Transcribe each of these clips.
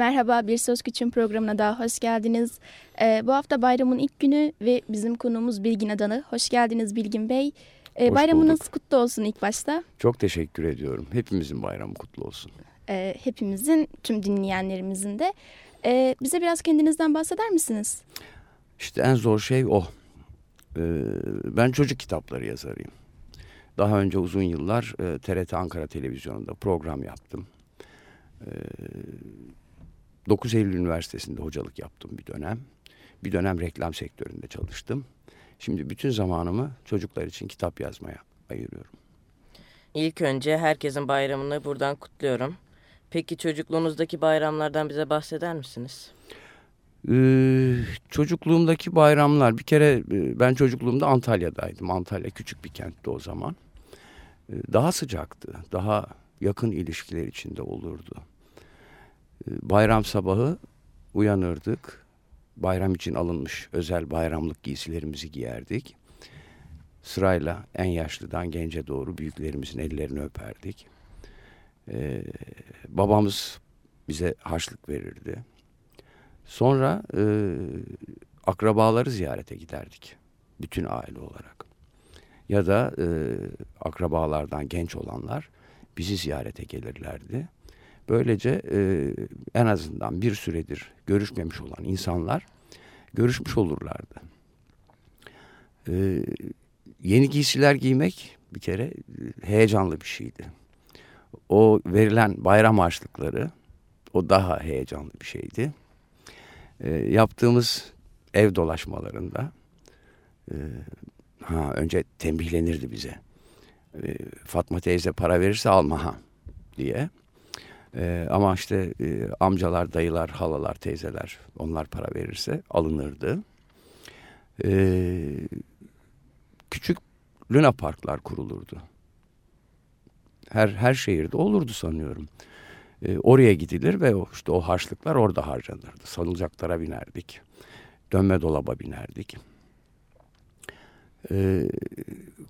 Merhaba Bir Söz Küçüğün programına daha hoş geldiniz. Ee, bu hafta bayramın ilk günü ve bizim konuğumuz Bilgin Adanı. Hoş geldiniz Bilgin Bey. Ee, Hoş bayramınız bulduk. kutlu olsun ilk başta. Çok teşekkür ediyorum. Hepimizin bayramı kutlu olsun. Ee, hepimizin, tüm dinleyenlerimizin de. Ee, bize biraz kendinizden bahseder misiniz? İşte en zor şey o. Ee, ben çocuk kitapları yazarıyım. Daha önce uzun yıllar e, TRT Ankara Televizyonu'nda program yaptım. Ee, 9 Eylül Üniversitesi'nde hocalık yaptım bir dönem. Bir dönem reklam sektöründe çalıştım. Şimdi bütün zamanımı çocuklar için kitap yazmaya ayırıyorum. İlk önce herkesin bayramını buradan kutluyorum. Peki çocukluğunuzdaki bayramlardan bize bahseder misiniz? Ee, çocukluğumdaki bayramlar bir kere e, ben çocukluğumda Antalya'daydım. Antalya küçük bir kentti o zaman. Ee, daha sıcaktı. Daha yakın ilişkiler içinde olurdu. Bayram sabahı uyanırdık. Bayram için alınmış özel bayramlık giysilerimizi giyerdik. Sırayla en yaşlıdan gence doğru büyüklerimizin ellerini öperdik. Ee, babamız bize harçlık verirdi. Sonra e, akrabaları ziyarete giderdik. Bütün aile olarak. Ya da e, akrabalardan genç olanlar bizi ziyarete gelirlerdi. Böylece e, en azından bir süredir görüşmemiş olan insanlar görüşmüş olurlardı. E, yeni giysiler giymek bir kere e, heyecanlı bir şeydi. O verilen bayram harçlıkları o daha heyecanlı bir şeydi e, yaptığımız ev dolaşmalarında e, ha önce tembihlenirdi bize. E, Fatma teyze para verirse alma ha diye. E, ama işte e, amcalar, dayılar, halalar, teyzeler onlar para verirse alınırdı. E, küçük Luna Parklar kurulurdu. Her her şehirde olurdu sanıyorum. E, oraya gidilir ve işte o harçlıklar orada harcanırdı. Salıncaklara binerdik. Dönme dolaba binerdik. E,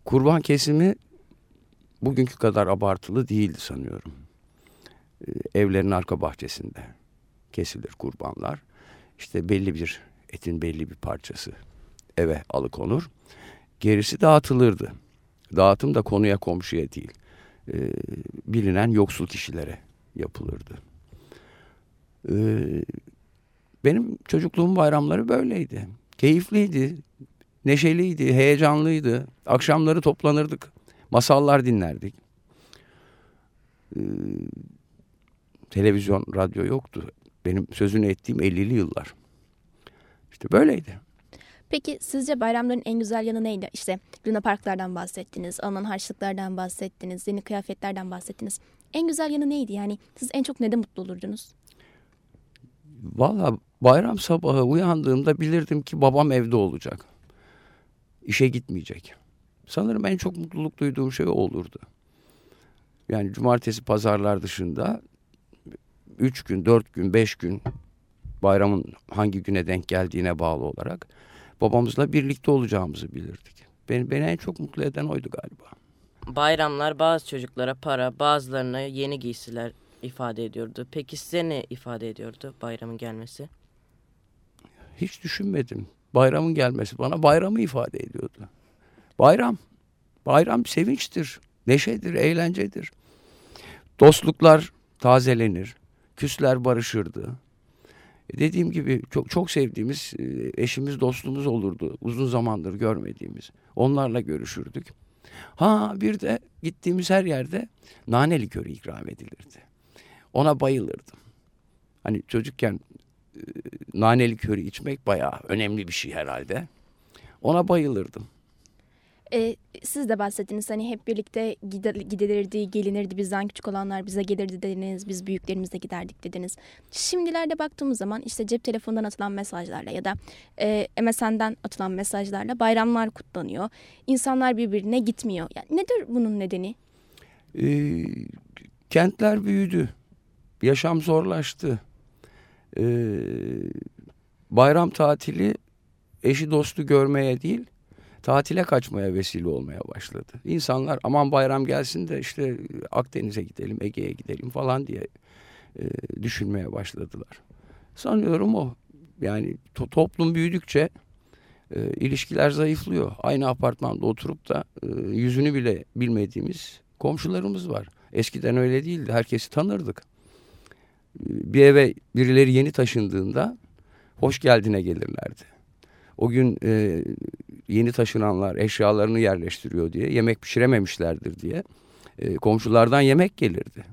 kurban kesimi bugünkü kadar abartılı değildi sanıyorum. E, evlerin arka bahçesinde kesilir kurbanlar. İşte belli bir etin belli bir parçası eve alıkonur. Gerisi dağıtılırdı. Dağıtım da konuya komşuya değil. E, bilinen yoksul kişilere yapılırdı. Ee, benim çocukluğum bayramları böyleydi. Keyifliydi, neşeliydi, heyecanlıydı. Akşamları toplanırdık, masallar dinlerdik. Ee, televizyon, radyo yoktu. Benim sözünü ettiğim 50'li yıllar. İşte böyleydi. Peki sizce bayramların en güzel yanı neydi? İşte Luna Parklardan bahsettiniz, alınan harçlıklardan bahsettiniz, yeni kıyafetlerden bahsettiniz. En güzel yanı neydi? Yani siz en çok neden mutlu olurdunuz? Valla bayram sabahı uyandığımda bilirdim ki babam evde olacak. İşe gitmeyecek. Sanırım en çok mutluluk duyduğum şey olurdu. Yani cumartesi pazarlar dışında üç gün, dört gün, beş gün bayramın hangi güne denk geldiğine bağlı olarak babamızla birlikte olacağımızı bilirdik. Beni, beni en çok mutlu eden oydu galiba. Bayramlar bazı çocuklara para, bazılarına yeni giysiler ifade ediyordu. Peki size ne ifade ediyordu bayramın gelmesi? Hiç düşünmedim. Bayramın gelmesi bana bayramı ifade ediyordu. Bayram. Bayram sevinçtir, neşedir, eğlencedir. Dostluklar tazelenir. Küsler barışırdı. E, Dediğim gibi çok çok sevdiğimiz e, eşimiz, dostumuz olurdu. Uzun zamandır görmediğimiz. Onlarla görüşürdük. Ha bir de gittiğimiz her yerde nane likörü ikram edilirdi. Ona bayılırdım. Hani çocukken e, nane likörü içmek bayağı önemli bir şey herhalde. Ona bayılırdım. Ee, siz de bahsettiniz hani hep birlikte gidilirdi, gelinirdi. Bizden küçük olanlar bize gelirdi dediniz. Biz büyüklerimizle giderdik dediniz. Şimdilerde baktığımız zaman işte cep telefonundan atılan mesajlarla ya da e, MSN'den atılan mesajlarla bayramlar kutlanıyor. İnsanlar birbirine gitmiyor. Yani nedir bunun nedeni? Ee, kentler büyüdü. Yaşam zorlaştı. Ee, bayram tatili eşi dostu görmeye değil tatile kaçmaya vesile olmaya başladı. İnsanlar aman bayram gelsin de işte Akdeniz'e gidelim, Ege'ye gidelim falan diye e, düşünmeye başladılar. Sanıyorum o. Yani to toplum büyüdükçe e, ilişkiler zayıflıyor. Aynı apartmanda oturup da e, yüzünü bile bilmediğimiz komşularımız var. Eskiden öyle değildi. Herkesi tanırdık. E, bir eve birileri yeni taşındığında hoş geldine gelirlerdi. O gün e, yeni taşınanlar eşyalarını yerleştiriyor diye yemek pişirememişlerdir diye e, komşulardan yemek gelirdi.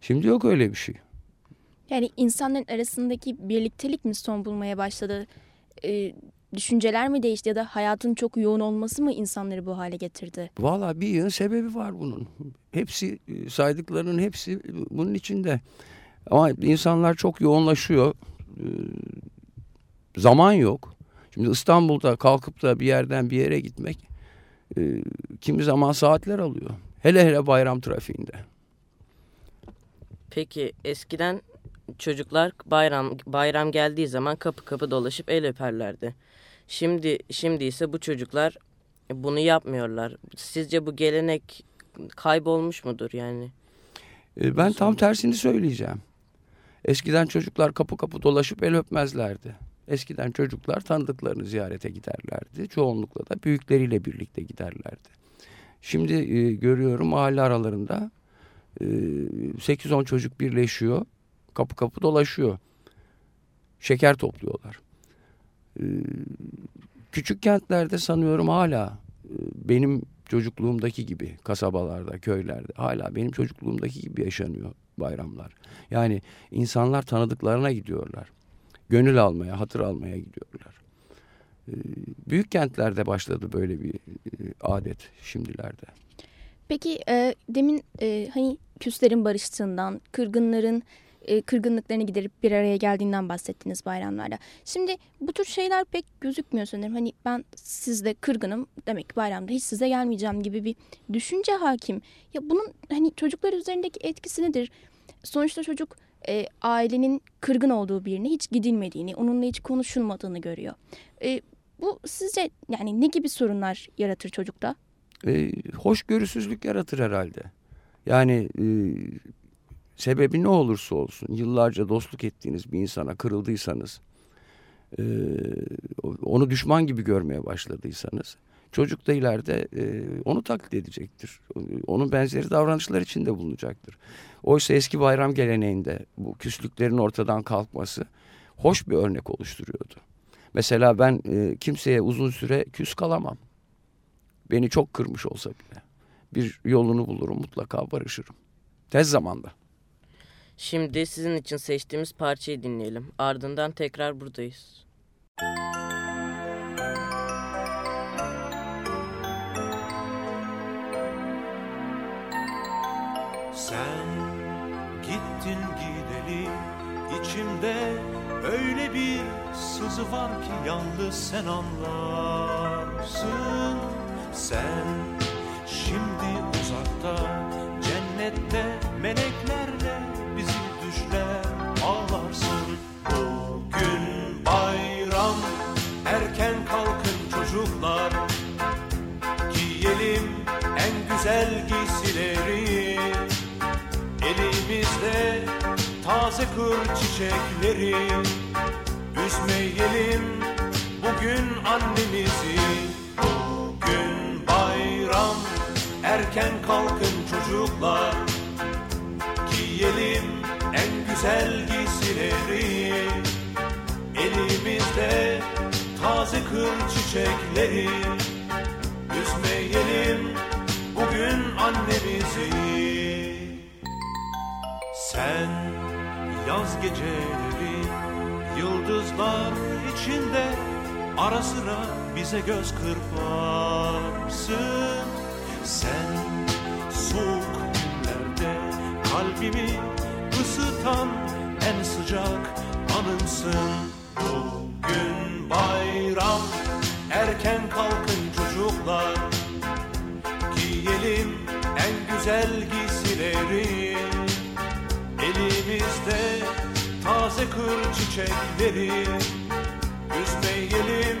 Şimdi yok öyle bir şey. Yani insanların arasındaki birliktelik mi son bulmaya başladı? E, düşünceler mi değişti ya da hayatın çok yoğun olması mı insanları bu hale getirdi? Valla bir yığın sebebi var bunun. Hepsi e, saydıklarının hepsi bunun içinde. Ama insanlar çok yoğunlaşıyor. E, zaman yok. Şimdi İstanbul'da kalkıp da bir yerden bir yere gitmek e, kimi zaman saatler alıyor. Hele hele bayram trafiğinde. Peki eskiden çocuklar bayram bayram geldiği zaman kapı kapı dolaşıp el öperlerdi. Şimdi şimdi ise bu çocuklar bunu yapmıyorlar. Sizce bu gelenek kaybolmuş mudur yani? E, ben tam tersini söyleyeceğim. Eskiden çocuklar kapı kapı dolaşıp el öpmezlerdi. Eskiden çocuklar tanıdıklarını ziyarete giderlerdi. Çoğunlukla da büyükleriyle birlikte giderlerdi. Şimdi e, görüyorum mahalle aralarında e, 8-10 çocuk birleşiyor. Kapı kapı dolaşıyor. Şeker topluyorlar. E, küçük kentlerde sanıyorum hala e, benim çocukluğumdaki gibi kasabalarda, köylerde hala benim çocukluğumdaki gibi yaşanıyor bayramlar. Yani insanlar tanıdıklarına gidiyorlar. Gönül almaya, hatır almaya gidiyorlar. Ee, büyük kentlerde başladı böyle bir e, adet şimdilerde. Peki e, demin e, hani küslerin barıştığından, kırgınların e, kırgınlıklarını giderip bir araya geldiğinden bahsettiniz bayramlarda. Şimdi bu tür şeyler pek gözükmüyor sanırım. Hani ben sizde kırgınım demek bayramda hiç size gelmeyeceğim gibi bir düşünce hakim. Ya bunun hani çocuklar üzerindeki etkisi nedir? Sonuçta çocuk e, ailenin kırgın olduğu birine hiç gidilmediğini, onunla hiç konuşulmadığını görüyor. E, bu sizce yani ne gibi sorunlar yaratır çocukta? E, hoşgörüsüzlük yaratır herhalde. Yani e, sebebi ne olursa olsun yıllarca dostluk ettiğiniz bir insana kırıldıysanız, e, onu düşman gibi görmeye başladıysanız çocuk da ileride e, onu taklit edecektir. Onun benzeri davranışlar içinde bulunacaktır. Oysa eski bayram geleneğinde bu küslüklerin ortadan kalkması hoş bir örnek oluşturuyordu. Mesela ben e, kimseye uzun süre küs kalamam. Beni çok kırmış olsa bile. Bir yolunu bulurum mutlaka barışırım. Tez zamanda. Şimdi sizin için seçtiğimiz parçayı dinleyelim. Ardından tekrar buradayız. Sen içimde öyle bir sızı var ki yalnız sen anlarsın. Sen şimdi uzakta cennette meleklerle bizi düşler ağlarsın. Bugün bayram erken kalkın çocuklar giyelim en güzel giysileri Elimizde taze kır çiçekleri Üzmeyelim bugün annemizi. Bugün bayram erken kalkın çocuklar. Giyelim en güzel giysileri. Elimizde taze kır çiçekleri. Üzmeyelim bugün annemizi. Sen yaz geceleri yıldızlar içinde Ara sıra bize göz kırparsın. Sen soğuk günlerde kalbimi ısıtan en sıcak anımsın. Bugün bayram erken kalkın çocuklar. Giyelim en güzel giysileri Elimizde taze kır çiçekleri. Üzmeyelim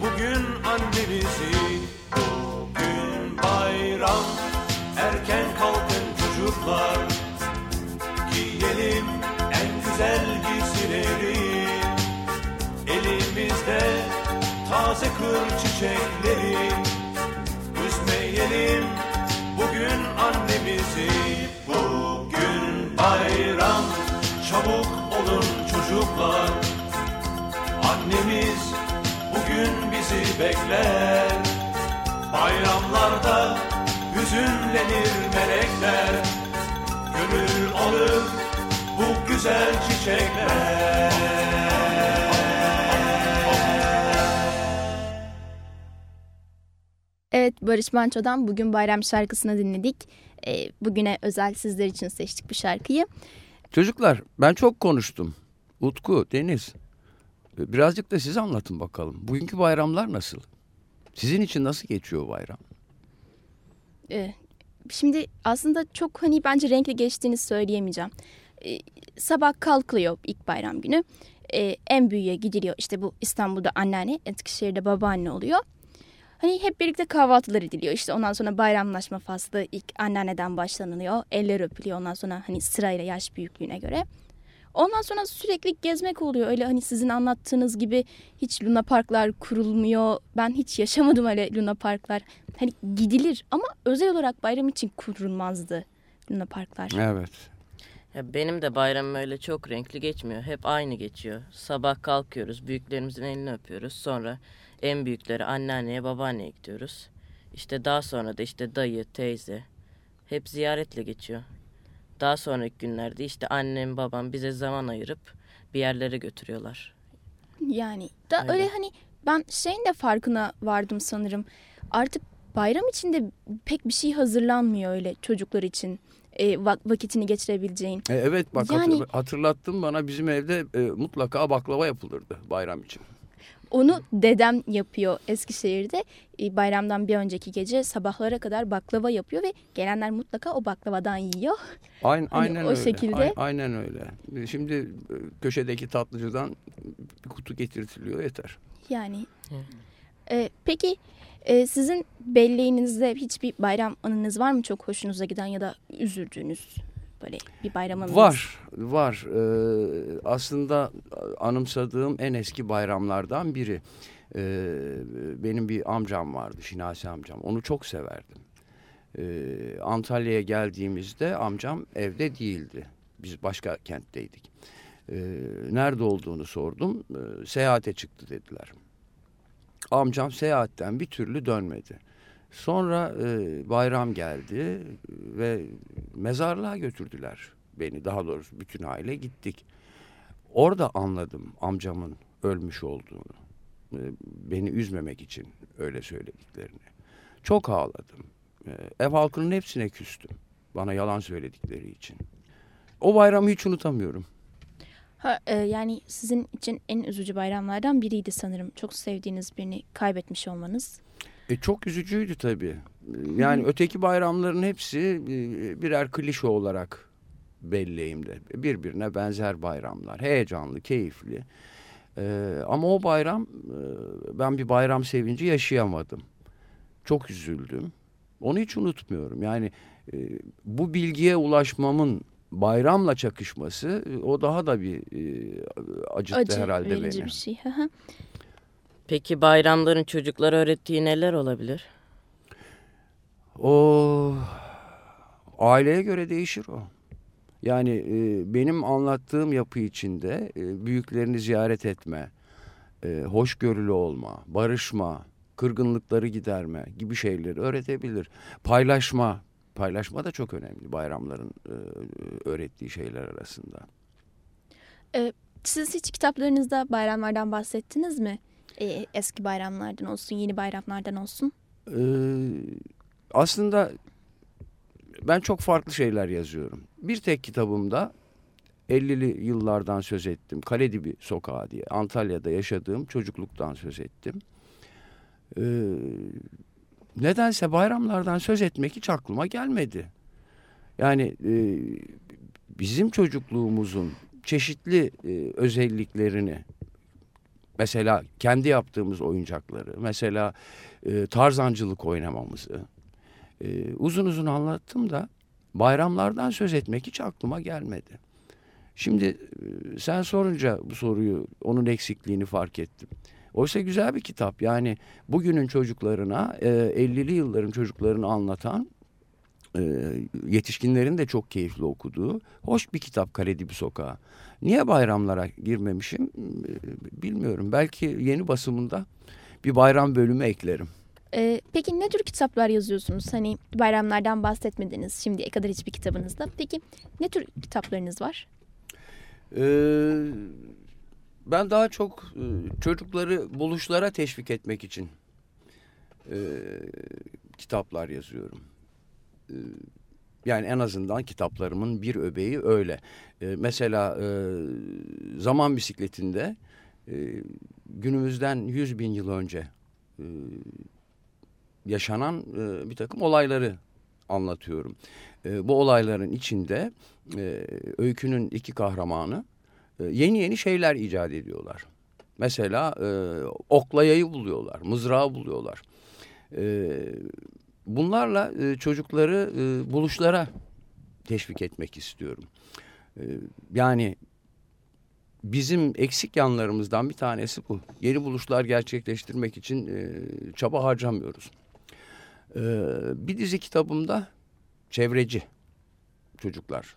bugün annemizi. Bugün bayram erken kalkın çocuklar. Giyelim güzel giysileri. Elimizde taze kır çiçekleri. Üzmeyelim bugün annemizi bizi bekler Bayramlarda hüzünlenir melekler Gönül alır bu güzel çiçekler Evet Barış Manço'dan bugün bayram şarkısını dinledik. Ee, bugüne özel sizler için seçtik bu şarkıyı. Çocuklar ben çok konuştum. Utku, Deniz. Birazcık da siz anlatın bakalım. Bugünkü bayramlar nasıl? Sizin için nasıl geçiyor bayram? Ee, şimdi aslında çok hani bence renkli geçtiğini söyleyemeyeceğim. Ee, sabah kalkılıyor ilk bayram günü. Ee, en büyüğe gidiliyor. İşte bu İstanbul'da anneanne, Eskişehir'de babaanne oluyor. Hani hep birlikte kahvaltılar ediliyor. İşte ondan sonra bayramlaşma faslı ilk anneanneden başlanılıyor. Eller öpülüyor ondan sonra hani sırayla yaş büyüklüğüne göre. Ondan sonra sürekli gezmek oluyor. Öyle hani sizin anlattığınız gibi hiç luna parklar kurulmuyor. Ben hiç yaşamadım öyle luna parklar. Hani gidilir ama özel olarak bayram için kurulmazdı luna parklar. Evet. Ya benim de bayramım öyle çok renkli geçmiyor. Hep aynı geçiyor. Sabah kalkıyoruz, büyüklerimizin elini öpüyoruz. Sonra en büyükleri anneanneye, babaanneye gidiyoruz. İşte daha sonra da işte dayı, teyze hep ziyaretle geçiyor. Daha sonraki günlerde işte annem, babam bize zaman ayırıp bir yerlere götürüyorlar. Yani da Öyle. öyle hani ben şeyin de farkına vardım sanırım. Artık bayram içinde pek bir şey hazırlanmıyor öyle çocuklar için. E, va- vakitini geçirebileceğin. E, evet bak Yani- hatır- hatırlattın bana bizim evde e, mutlaka baklava yapılırdı bayram için. Onu dedem yapıyor Eskişehir'de. E, bayramdan bir önceki gece sabahlara kadar baklava yapıyor ve gelenler mutlaka o baklavadan yiyor. Aynen, Hani aynen o öyle. şekilde. Ay- aynen öyle. E, Şimdi e, köşedeki tatlıcıdan bir kutu getirtiliyor yeter. Yani. Evet. E, peki e, sizin belleğinizde hiçbir bayram anınız var mı çok hoşunuza giden ya da üzüldüğünüz böyle bir bayram? Var, var. Ee, aslında anımsadığım en eski bayramlardan biri. Ee, benim bir amcam vardı, Şinasi amcam. Onu çok severdim. Ee, Antalya'ya geldiğimizde amcam evde değildi. Biz başka kentteydik. Ee, nerede olduğunu sordum. Ee, seyahate çıktı dediler. Amcam seyahatten bir türlü dönmedi. Sonra e, bayram geldi ve mezarlığa götürdüler beni. Daha doğrusu bütün aile gittik. Orada anladım amcamın ölmüş olduğunu. E, beni üzmemek için öyle söylediklerini. Çok ağladım. E, ev halkının hepsine küstüm. Bana yalan söyledikleri için. O bayramı hiç unutamıyorum. Ha, e, yani sizin için en üzücü bayramlardan biriydi sanırım. Çok sevdiğiniz birini kaybetmiş olmanız. E, çok üzücüydü tabii. Yani öteki bayramların hepsi e, birer klişe olarak belleğimde. Birbirine benzer bayramlar. Heyecanlı, keyifli. E, ama o bayram e, ben bir bayram sevinci yaşayamadım. Çok üzüldüm. Onu hiç unutmuyorum. Yani e, bu bilgiye ulaşmamın bayramla çakışması o daha da bir e, acıttı Acı herhalde beni. bir şey. Peki bayramların çocuklara öğrettiği neler olabilir? O aileye göre değişir o. Yani e, benim anlattığım yapı içinde e, büyüklerini ziyaret etme, e, hoşgörülü olma, barışma, kırgınlıkları giderme gibi şeyleri öğretebilir. Paylaşma, paylaşma da çok önemli bayramların e, öğrettiği şeyler arasında. Siz hiç kitaplarınızda bayramlardan bahsettiniz mi? E, eski bayramlardan olsun, yeni bayramlardan olsun. Ee, aslında ben çok farklı şeyler yazıyorum. Bir tek kitabımda 50'li yıllardan söz ettim. Kaledibi Sokağı diye Antalya'da yaşadığım çocukluktan söz ettim. Ee, nedense bayramlardan söz etmek hiç aklıma gelmedi. Yani e, bizim çocukluğumuzun çeşitli e, özelliklerini mesela kendi yaptığımız oyuncakları mesela e, tarzancılık oynamamızı e, uzun uzun anlattım da bayramlardan söz etmek hiç aklıma gelmedi. Şimdi e, sen sorunca bu soruyu onun eksikliğini fark ettim. Oysa güzel bir kitap. Yani bugünün çocuklarına e, 50'li yılların çocuklarını anlatan e, yetişkinlerin de çok keyifli okuduğu hoş bir kitap Kaledibi Sokağı. Niye bayramlara girmemişim e, bilmiyorum. Belki yeni basımında bir bayram bölümü eklerim. Ee, peki ne tür kitaplar yazıyorsunuz? Hani bayramlardan bahsetmediniz şimdiye kadar hiçbir kitabınızda. Peki ne tür kitaplarınız var? Ee, ben daha çok e, çocukları buluşlara teşvik etmek için e, kitaplar yazıyorum. E, yani en azından kitaplarımın bir öbeği öyle. E, mesela e, zaman bisikletinde e, günümüzden yüz bin yıl önce e, yaşanan e, bir takım olayları anlatıyorum. E, bu olayların içinde e, öykünün iki kahramanı e, yeni yeni şeyler icat ediyorlar. Mesela e, oklayayı buluyorlar, mızrağı buluyorlar. E, bunlarla e, çocukları e, buluşlara teşvik etmek istiyorum. E, yani bizim eksik yanlarımızdan bir tanesi bu. Yeni buluşlar gerçekleştirmek için e, çaba harcamıyoruz. E, bir dizi kitabımda çevreci çocuklar.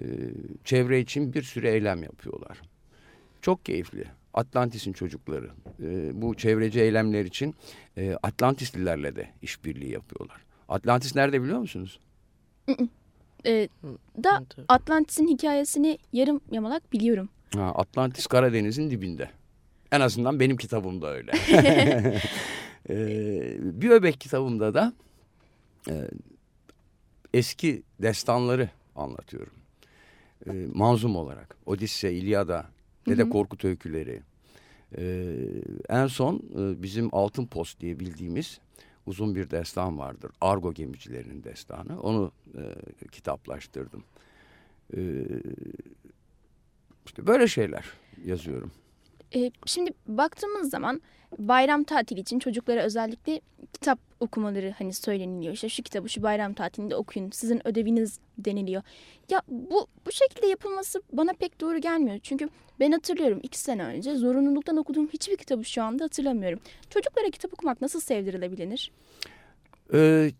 E, çevre için bir sürü eylem yapıyorlar. Çok keyifli. Atlantis'in çocukları e, bu çevreci eylemler için e, Atlantislilerle de işbirliği yapıyorlar. Atlantis nerede biliyor musunuz? Ee, da Atlantis'in hikayesini yarım yamalak biliyorum. Ha, Atlantis Karadeniz'in dibinde. En azından benim kitabımda öyle. ee, bir öbek kitabımda da e, eski destanları anlatıyorum. E, manzum olarak. Odisse, İlyada, Dede Korkut öyküleri. E, en son e, bizim Altın Post diye bildiğimiz uzun bir destan vardır. Argo gemicilerinin destanı. Onu e, kitaplaştırdım. E, işte böyle şeyler yazıyorum. Ee, şimdi baktığımız zaman bayram tatili için çocuklara özellikle kitap okumaları hani söyleniliyor. İşte şu kitabı şu bayram tatilinde okuyun. Sizin ödeviniz deniliyor. Ya bu bu şekilde yapılması bana pek doğru gelmiyor. Çünkü ben hatırlıyorum iki sene önce zorunluluktan okuduğum hiçbir kitabı şu anda hatırlamıyorum. Çocuklara kitap okumak nasıl sevdirilebilir? Ee,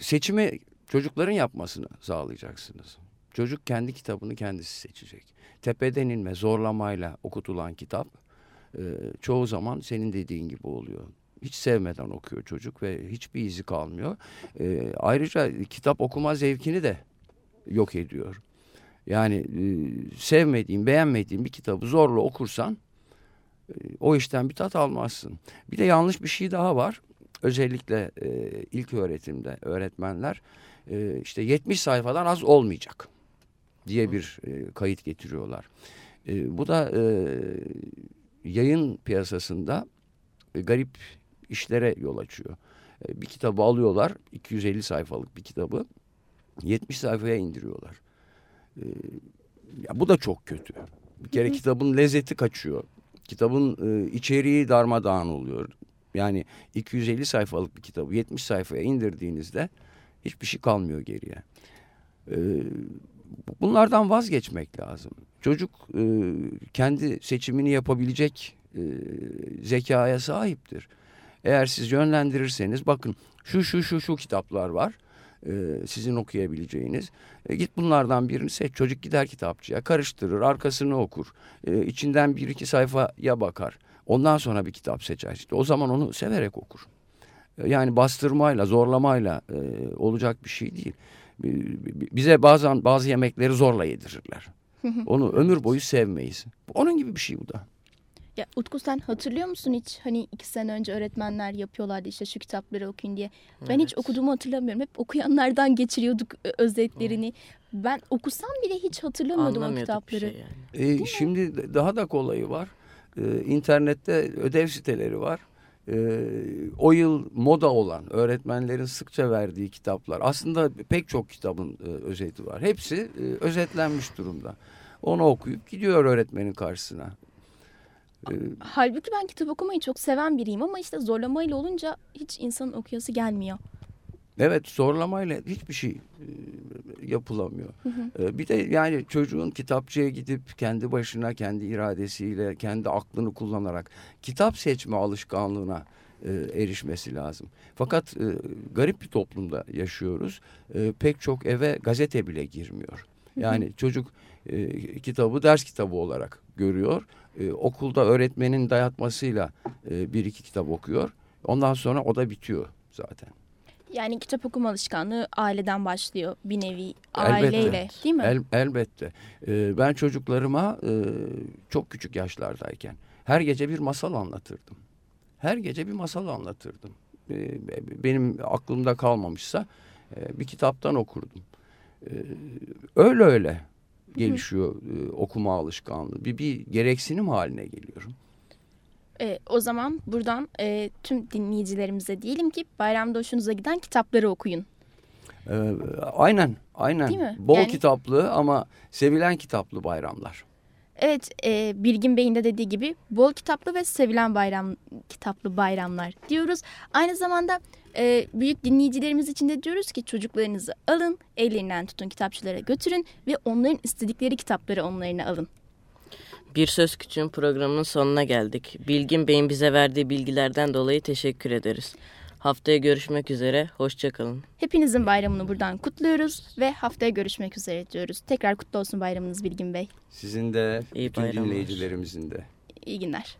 seçimi çocukların yapmasını sağlayacaksınız. Çocuk kendi kitabını kendisi seçecek. Tepeden inme zorlamayla okutulan kitap e, çoğu zaman senin dediğin gibi oluyor. Hiç sevmeden okuyor çocuk ve hiçbir izi kalmıyor. E, ayrıca kitap okuma zevkini de yok ediyor. Yani e, sevmediğin, beğenmediğin bir kitabı zorla okursan e, o işten bir tat almazsın. Bir de yanlış bir şey daha var. Özellikle e, ilk öğretimde öğretmenler e, işte 70 sayfadan az olmayacak diye bir e, kayıt getiriyorlar. E, bu da e, yayın piyasasında e, garip işlere yol açıyor. E, bir kitabı alıyorlar, 250 sayfalık bir kitabı 70 sayfaya indiriyorlar. E, ya bu da çok kötü. Bir kere kitabın lezzeti kaçıyor. Kitabın e, içeriği darmadağın oluyor. Yani 250 sayfalık bir kitabı 70 sayfaya indirdiğinizde hiçbir şey kalmıyor geriye. E, bunlardan vazgeçmek lazım. Çocuk e, kendi seçimini yapabilecek e, zekaya sahiptir. Eğer siz yönlendirirseniz bakın şu şu şu şu kitaplar var e, sizin okuyabileceğiniz. E, git bunlardan birini seç. Çocuk gider kitapçıya karıştırır arkasını okur. E, içinden bir iki sayfaya bakar. Ondan sonra bir kitap seçer. İşte o zaman onu severek okur. E, yani bastırmayla zorlamayla e, olacak bir şey değil. E, bize bazen bazı yemekleri zorla yedirirler. Onu ömür boyu sevmeyiz. Onun gibi bir şey bu da. Ya Utku sen hatırlıyor musun hiç hani iki sene önce öğretmenler yapıyorlardı işte şu kitapları okuyun diye. Ben Evet. hiç okuduğumu hatırlamıyorum. Hep okuyanlardan geçiriyorduk özetlerini. Ben okusam bile hiç hatırlamıyordum o kitapları. şey yani. E, şimdi daha da kolayı var. E, internette ödev siteleri var. E, o yıl moda olan öğretmenlerin sıkça verdiği kitaplar. Aslında pek çok kitabın e, özeti var. Hepsi e, özetlenmiş durumda. Onu okuyup gidiyor öğretmenin karşısına. E, Halbuki ben kitap okumayı çok seven biriyim ama işte zorlamayla olunca hiç insanın okuyası gelmiyor. Evet zorlamayla hiçbir şey e, yapılamıyor. E, bir de yani çocuğun kitapçıya gidip kendi başına, kendi iradesiyle, kendi aklını kullanarak kitap seçme alışkanlığına e, erişmesi lazım. Fakat garip bir toplumda yaşıyoruz. Pek çok eve gazete bile girmiyor. Yani çocuk kitabı ders kitabı olarak görüyor. Okulda öğretmenin dayatmasıyla bir iki kitap okuyor. Ondan sonra o da bitiyor zaten. Yani kitap okuma alışkanlığı aileden başlıyor bir nevi Elbette. aileyle değil mi? El, elbette. E, ben çocuklarıma e, çok küçük yaşlardayken her gece bir masal anlatırdım. Her gece bir masal anlatırdım. E, benim aklımda kalmamışsa e, bir kitaptan okurdum. E, öyle öyle gelişiyor e, okuma alışkanlığı. Bir, bir gereksinim haline geliyorum. E, o zaman buradan e, tüm dinleyicilerimize diyelim ki bayramda hoşunuza giden kitapları okuyun. E, aynen, aynen. Değil mi? Bol Yani- kitaplı ama sevilen kitaplı bayramlar. Evet, e, Bilgin Bey'in de dediği gibi bol kitaplı ve sevilen bayram kitaplı bayramlar diyoruz. Aynı zamanda e, büyük dinleyicilerimiz için de diyoruz ki çocuklarınızı alın, ellerinden tutun kitapçılara götürün ve onların istedikleri kitapları onlarına alın. Bir Söz Küçüğün programının sonuna geldik. Bilgin Bey'in bize verdiği bilgilerden dolayı teşekkür ederiz. Haftaya görüşmek üzere, hoşçakalın. Hepinizin bayramını buradan kutluyoruz ve haftaya görüşmek üzere diyoruz. Tekrar kutlu olsun bayramınız Bilgin Bey. Sizin de İyi bütün bayramlar. dinleyicilerimizin de. İyi günler.